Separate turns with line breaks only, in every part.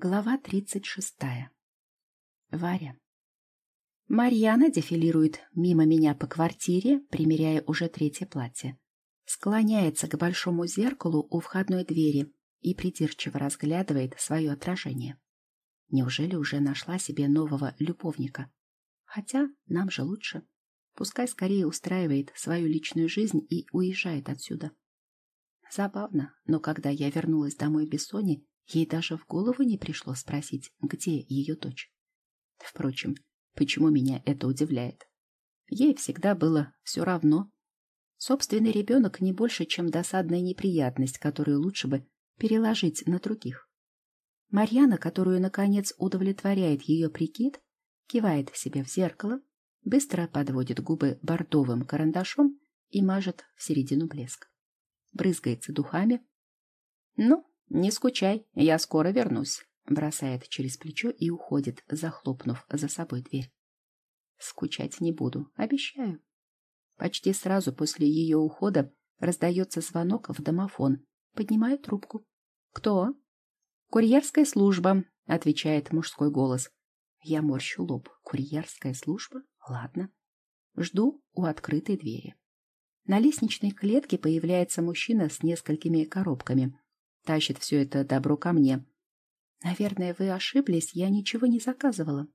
Глава тридцать шестая. Варя. Марьяна дефилирует мимо меня по квартире, примеряя уже третье платье. Склоняется к большому зеркалу у входной двери и придирчиво разглядывает свое отражение. Неужели уже нашла себе нового любовника? Хотя нам же лучше. Пускай скорее устраивает свою личную жизнь и уезжает отсюда. Забавно, но когда я вернулась домой без Сони, ей даже в голову не пришло спросить, где ее дочь. Впрочем, почему меня это удивляет? Ей всегда было все равно. Собственный ребенок не больше, чем досадная неприятность, которую лучше бы переложить на других. Марьяна, которую, наконец, удовлетворяет ее прикид, кивает себе в зеркало, быстро подводит губы бордовым карандашом и мажет в середину блеск брызгается духами. «Ну, не скучай, я скоро вернусь», — бросает через плечо и уходит, захлопнув за собой дверь. «Скучать не буду, обещаю». Почти сразу после ее ухода раздается звонок в домофон. Поднимаю трубку. «Кто?» «Курьерская служба», — отвечает мужской голос. Я морщу лоб. «Курьерская служба? Ладно». Жду у открытой двери. На лестничной клетке появляется мужчина с несколькими коробками. Тащит все это добро ко мне. Наверное, вы ошиблись, я ничего не заказывала.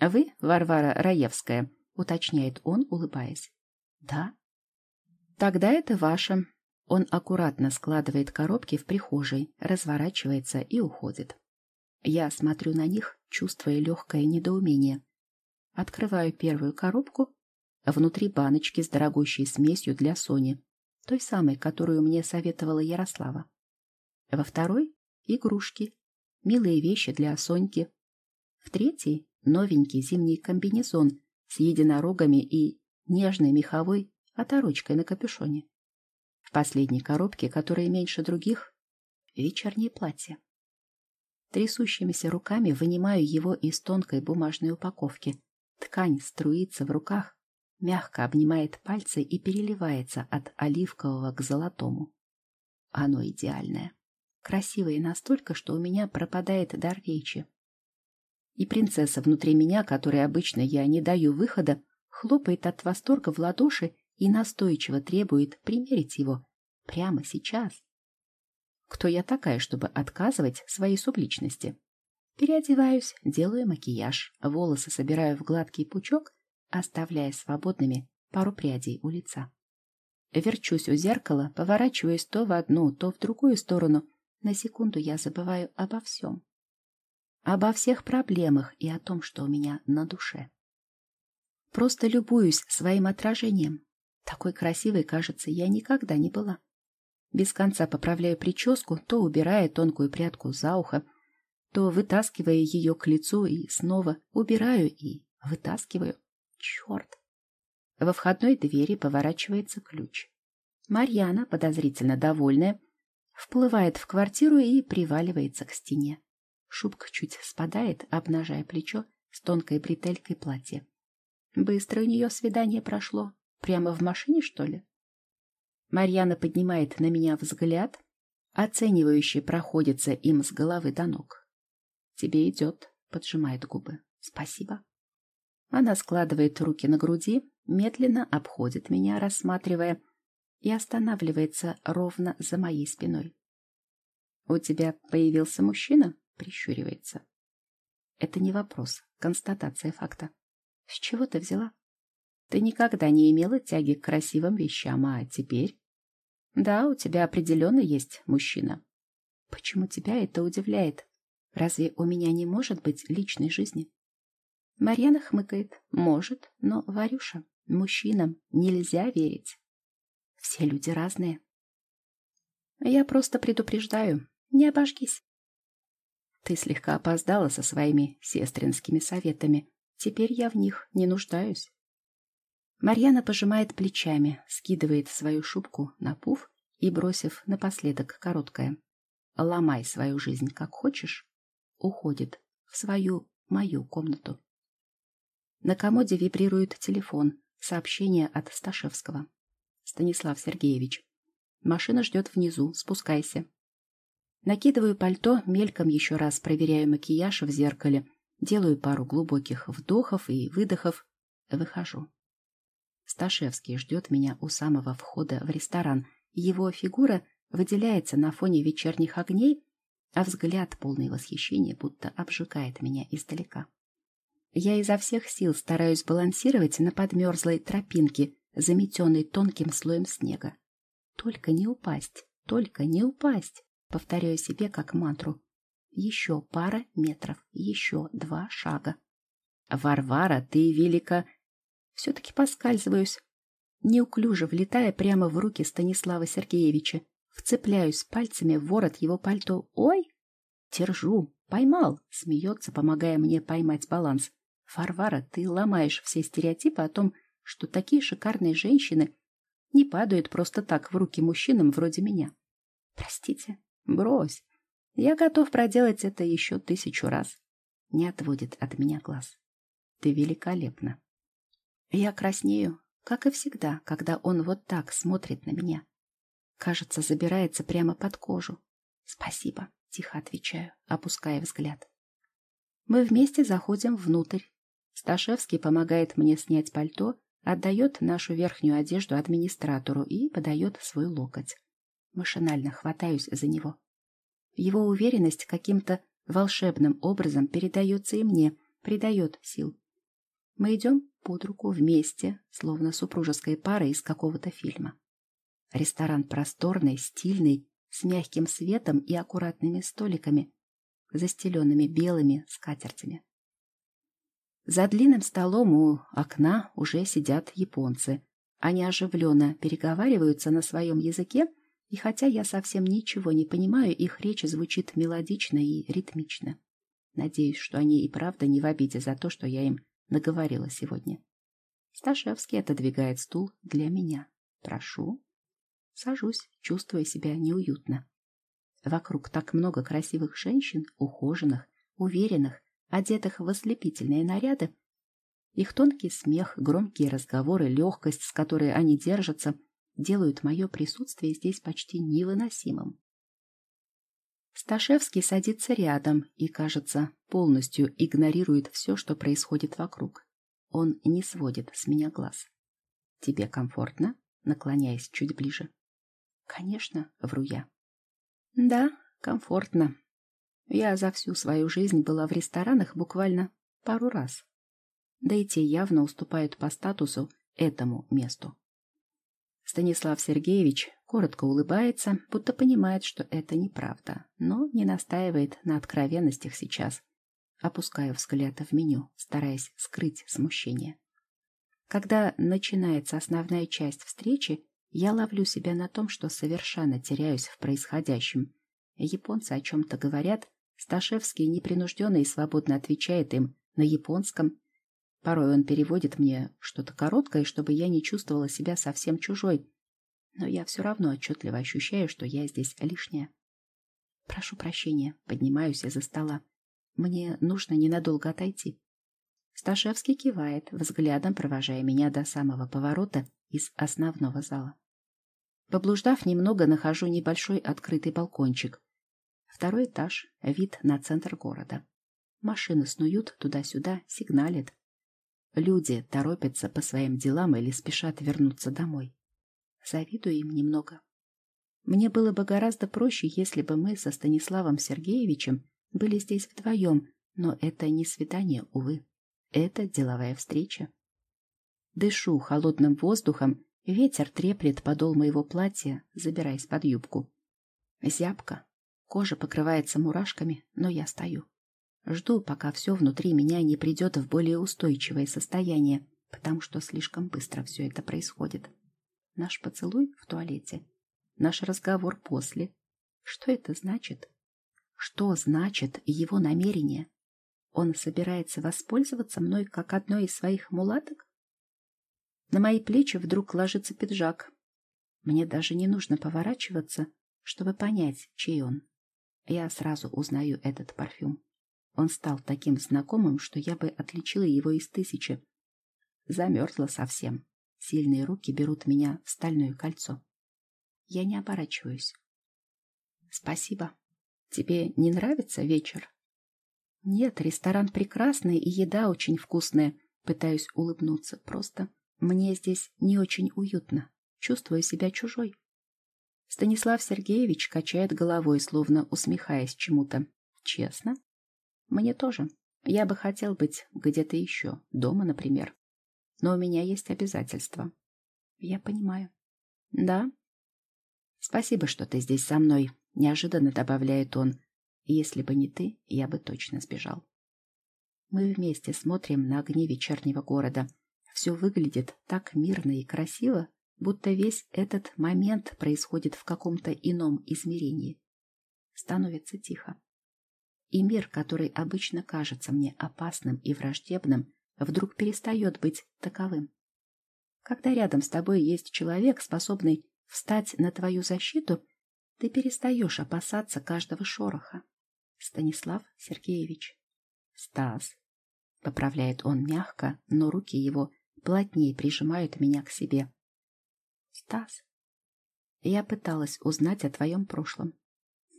Вы, Варвара Раевская, уточняет он, улыбаясь. Да. Тогда это ваше. Он аккуратно складывает коробки в прихожей, разворачивается и уходит. Я смотрю на них, чувствуя легкое недоумение. Открываю первую коробку Внутри баночки с дорогущей смесью для Сони, той самой, которую мне советовала Ярослава. Во второй — игрушки, милые вещи для Соньки. В третьей — новенький зимний комбинезон с единорогами и нежной меховой оторочкой на капюшоне. В последней коробке, которая меньше других, вечернее платье. Трясущимися руками вынимаю его из тонкой бумажной упаковки. Ткань струится в руках, мягко обнимает пальцы и переливается от оливкового к золотому. Оно идеальное. Красивое настолько, что у меня пропадает дар речи. И принцесса внутри меня, которой обычно я не даю выхода, хлопает от восторга в ладоши и настойчиво требует примерить его прямо сейчас. Кто я такая, чтобы отказывать своей субличности? Переодеваюсь, делаю макияж, волосы собираю в гладкий пучок оставляя свободными пару прядей у лица. Верчусь у зеркала, поворачиваясь то в одну, то в другую сторону. На секунду я забываю обо всем. Обо всех проблемах и о том, что у меня на душе. Просто любуюсь своим отражением. Такой красивой, кажется, я никогда не была. Без конца поправляю прическу, то убирая тонкую прядку за ухо, то вытаскивая ее к лицу и снова убираю и вытаскиваю. Черт! Во входной двери поворачивается ключ. Марьяна, подозрительно довольная, вплывает в квартиру и приваливается к стене. Шубка чуть спадает, обнажая плечо с тонкой бретелькой платья. Быстро у нее свидание прошло. Прямо в машине, что ли? Марьяна поднимает на меня взгляд, оценивающий проходится им с головы до ног. «Тебе идет», — поджимает губы. «Спасибо». Она складывает руки на груди, медленно обходит меня, рассматривая, и останавливается ровно за моей спиной. «У тебя появился мужчина?» — прищуривается. Это не вопрос, констатация факта. С чего ты взяла? Ты никогда не имела тяги к красивым вещам, а теперь? Да, у тебя определенно есть мужчина. Почему тебя это удивляет? Разве у меня не может быть личной жизни? Марьяна хмыкает. Может, но, Варюша, мужчинам нельзя верить. Все люди разные. Я просто предупреждаю, не обожгись. Ты слегка опоздала со своими сестринскими советами. Теперь я в них не нуждаюсь. Марьяна пожимает плечами, скидывает свою шубку на пуф и, бросив напоследок короткое «ломай свою жизнь как хочешь», уходит в свою мою комнату. На комоде вибрирует телефон. Сообщение от Сташевского. Станислав Сергеевич. Машина ждет внизу. Спускайся. Накидываю пальто, мельком еще раз проверяю макияж в зеркале, делаю пару глубоких вдохов и выдохов, выхожу. Сташевский ждет меня у самого входа в ресторан. Его фигура выделяется на фоне вечерних огней, а взгляд, полный восхищения, будто обжигает меня издалека. Я изо всех сил стараюсь балансировать на подмерзлой тропинке, заметенной тонким слоем снега. Только не упасть, только не упасть, повторяю себе как мантру. Еще пара метров, еще два шага. Варвара, ты велика... Все-таки поскальзываюсь, неуклюже влетая прямо в руки Станислава Сергеевича. Вцепляюсь пальцами в ворот его пальто. Ой! Держу. Поймал. Смеется, помогая мне поймать баланс. Варвара, ты ломаешь все стереотипы о том, что такие шикарные женщины не падают просто так в руки мужчинам вроде меня. Простите. Брось. Я готов проделать это еще тысячу раз. Не отводит от меня глаз. Ты великолепна. Я краснею, как и всегда, когда он вот так смотрит на меня. Кажется, забирается прямо под кожу. Спасибо, тихо отвечаю, опуская взгляд. Мы вместе заходим внутрь. Сташевский помогает мне снять пальто, отдает нашу верхнюю одежду администратору и подает свой локоть. Машинально хватаюсь за него. Его уверенность каким-то волшебным образом передается и мне, придает сил. Мы идем под руку вместе, словно супружеская пара из какого-то фильма. Ресторан просторный, стильный, с мягким светом и аккуратными столиками, застеленными белыми скатертями. За длинным столом у окна уже сидят японцы. Они оживленно переговариваются на своем языке, и хотя я совсем ничего не понимаю, их речь звучит мелодично и ритмично. Надеюсь, что они и правда не в обиде за то, что я им наговорила сегодня. Сташевский отодвигает стул для меня. Прошу. Сажусь, чувствуя себя неуютно. Вокруг так много красивых женщин, ухоженных, уверенных, одетых в ослепительные наряды. Их тонкий смех, громкие разговоры, легкость, с которой они держатся, делают мое присутствие здесь почти невыносимым. Сташевский садится рядом и, кажется, полностью игнорирует все, что происходит вокруг. Он не сводит с меня глаз. «Тебе комфортно?» наклоняясь чуть ближе. «Конечно», — вру я. «Да, комфортно. Я за всю свою жизнь была в ресторанах буквально пару раз. Да и те явно уступают по статусу этому месту. Станислав Сергеевич коротко улыбается, будто понимает, что это неправда, но не настаивает на откровенностях сейчас. Опускаю взгляд в меню, стараясь скрыть смущение. Когда начинается основная часть встречи, я ловлю себя на том, что совершенно теряюсь в происходящем. Японцы о чем-то говорят, Сташевский непринужденно и свободно отвечает им на японском, Порой он переводит мне что-то короткое, чтобы я не чувствовала себя совсем чужой. Но я все равно отчетливо ощущаю, что я здесь лишняя. Прошу прощения, поднимаюсь из-за стола. Мне нужно ненадолго отойти. Сташевский кивает, взглядом провожая меня до самого поворота из основного зала. Поблуждав немного, нахожу небольшой открытый балкончик. Второй этаж, вид на центр города. Машины снуют туда-сюда, сигналят. Люди торопятся по своим делам или спешат вернуться домой. Завидую им немного. Мне было бы гораздо проще, если бы мы со Станиславом Сергеевичем были здесь вдвоем, но это не свидание, увы. Это деловая встреча. Дышу холодным воздухом, ветер треплет подол моего платья, забираясь под юбку. Зябко, кожа покрывается мурашками, но я стою. Жду, пока все внутри меня не придет в более устойчивое состояние, потому что слишком быстро все это происходит. Наш поцелуй в туалете, наш разговор после. Что это значит? Что значит его намерение? Он собирается воспользоваться мной как одной из своих мулаток? На мои плечи вдруг ложится пиджак. Мне даже не нужно поворачиваться, чтобы понять, чей он. Я сразу узнаю этот парфюм. Он стал таким знакомым, что я бы отличила его из тысячи. Замерзла совсем. Сильные руки берут меня в стальное кольцо. Я не оборачиваюсь. Спасибо. Тебе не нравится вечер? Нет, ресторан прекрасный и еда очень вкусная. Пытаюсь улыбнуться. Просто мне здесь не очень уютно. Чувствую себя чужой. Станислав Сергеевич качает головой, словно усмехаясь чему-то. Честно? Мне тоже. Я бы хотел быть где-то еще, дома, например. Но у меня есть обязательства. Я понимаю. Да? Спасибо, что ты здесь со мной, неожиданно добавляет он. Если бы не ты, я бы точно сбежал. Мы вместе смотрим на огни вечернего города. Все выглядит так мирно и красиво, будто весь этот момент происходит в каком-то ином измерении. Становится тихо. И мир, который обычно кажется мне опасным и враждебным, вдруг перестает быть таковым. Когда рядом с тобой есть человек, способный встать на твою защиту, ты перестаешь опасаться каждого шороха. Станислав Сергеевич. Стас. Поправляет он мягко, но руки его плотнее прижимают меня к себе. Стас. Я пыталась узнать о твоем прошлом.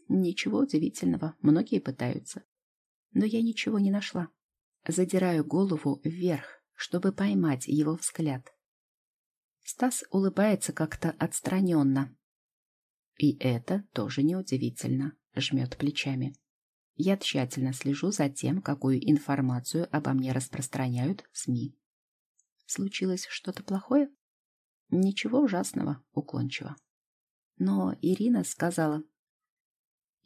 Ничего удивительного, многие пытаются. Но я ничего не нашла. Задираю голову вверх, чтобы поймать его взгляд. Стас улыбается как-то отстраненно. И это тоже неудивительно, жмет плечами. Я тщательно слежу за тем, какую информацию обо мне распространяют СМИ. Случилось что-то плохое? Ничего ужасного, уклончиво. Но Ирина сказала...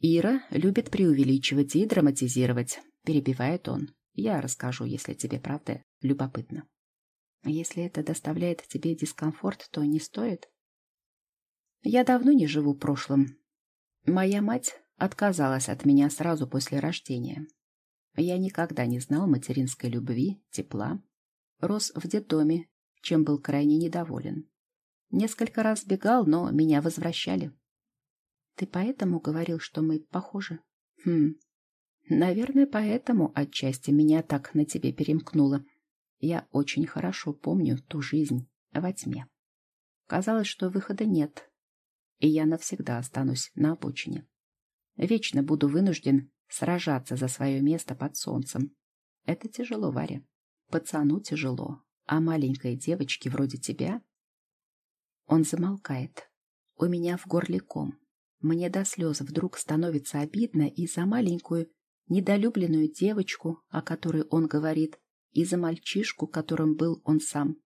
Ира любит преувеличивать и драматизировать, перебивает он. Я расскажу, если тебе правда любопытно. Если это доставляет тебе дискомфорт, то не стоит. Я давно не живу прошлым. Моя мать отказалась от меня сразу после рождения. Я никогда не знал материнской любви, тепла. Рос в детдоме, чем был крайне недоволен. Несколько раз бегал, но меня возвращали. Ты поэтому говорил, что мы похожи? Хм. Наверное, поэтому отчасти меня так на тебе перемкнуло. Я очень хорошо помню ту жизнь во тьме. Казалось, что выхода нет, и я навсегда останусь на обочине. Вечно буду вынужден сражаться за свое место под солнцем. Это тяжело, Варя. Пацану тяжело, а маленькой девочке вроде тебя... Он замолкает. У меня в горле ком. Мне до слез вдруг становится обидно и за маленькую, недолюбленную девочку, о которой он говорит, и за мальчишку, которым был он сам.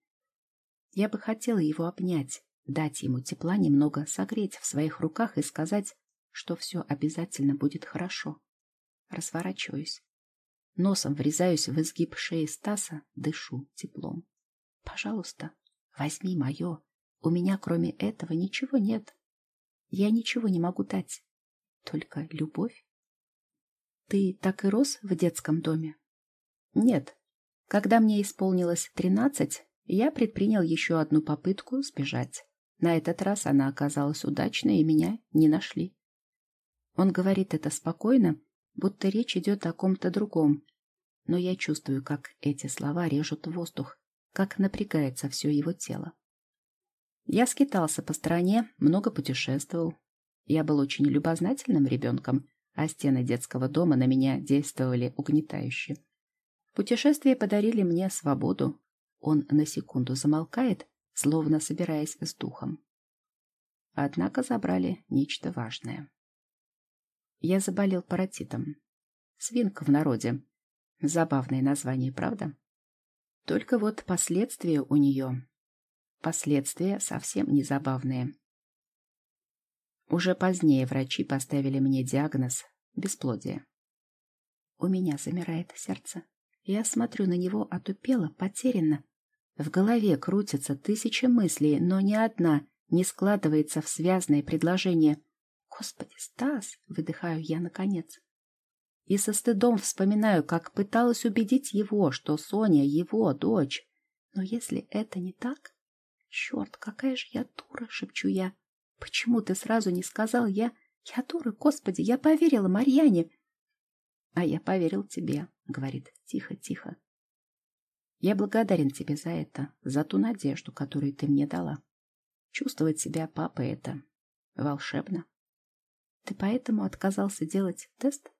Я бы хотела его обнять, дать ему тепла немного, согреть в своих руках и сказать, что все обязательно будет хорошо. Разворачиваюсь. Носом врезаюсь в изгиб шеи Стаса, дышу теплом. Пожалуйста, возьми мое. У меня кроме этого ничего нет. Я ничего не могу дать, только любовь. Ты так и рос в детском доме? Нет. Когда мне исполнилось тринадцать, я предпринял еще одну попытку сбежать. На этот раз она оказалась удачной, и меня не нашли. Он говорит это спокойно, будто речь идет о ком-то другом. Но я чувствую, как эти слова режут воздух, как напрягается все его тело. Я скитался по стране, много путешествовал. Я был очень любознательным ребенком, а стены детского дома на меня действовали угнетающе. Путешествия подарили мне свободу. Он на секунду замолкает, словно собираясь с духом. Однако забрали нечто важное. Я заболел паротитом. Свинка в народе. Забавное название, правда? Только вот последствия у нее Последствия совсем не забавные. Уже позднее врачи поставили мне диагноз бесплодие. У меня замирает сердце. Я смотрю на него отупело, потерянно. В голове крутятся тысячи мыслей, но ни одна не складывается в связное предложение. «Господи, Стас!» — выдыхаю я наконец. И со стыдом вспоминаю, как пыталась убедить его, что Соня — его дочь. Но если это не так, «Черт, какая же я дура!» — шепчу я. «Почему ты сразу не сказал? Я... Я дура, господи! Я поверила Марьяне!» «А я поверил тебе», — говорит тихо-тихо. «Я благодарен тебе за это, за ту надежду, которую ты мне дала. Чувствовать себя папой — это волшебно. Ты поэтому отказался делать тест?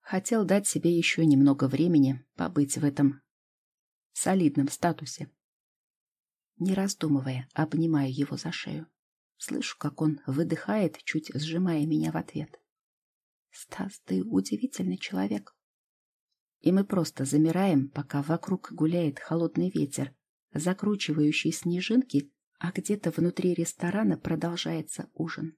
Хотел дать себе еще немного времени побыть в этом солидном статусе. Не раздумывая, обнимаю его за шею. Слышу, как он выдыхает, чуть сжимая меня в ответ. «Стас, ты удивительный человек». И мы просто замираем, пока вокруг гуляет холодный ветер, закручивающий снежинки, а где-то внутри ресторана продолжается ужин.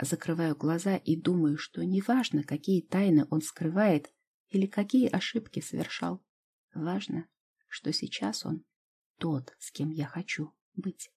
Закрываю глаза и думаю, что неважно, какие тайны он скрывает или какие ошибки совершал. Важно, что сейчас он тот, с кем я хочу быть.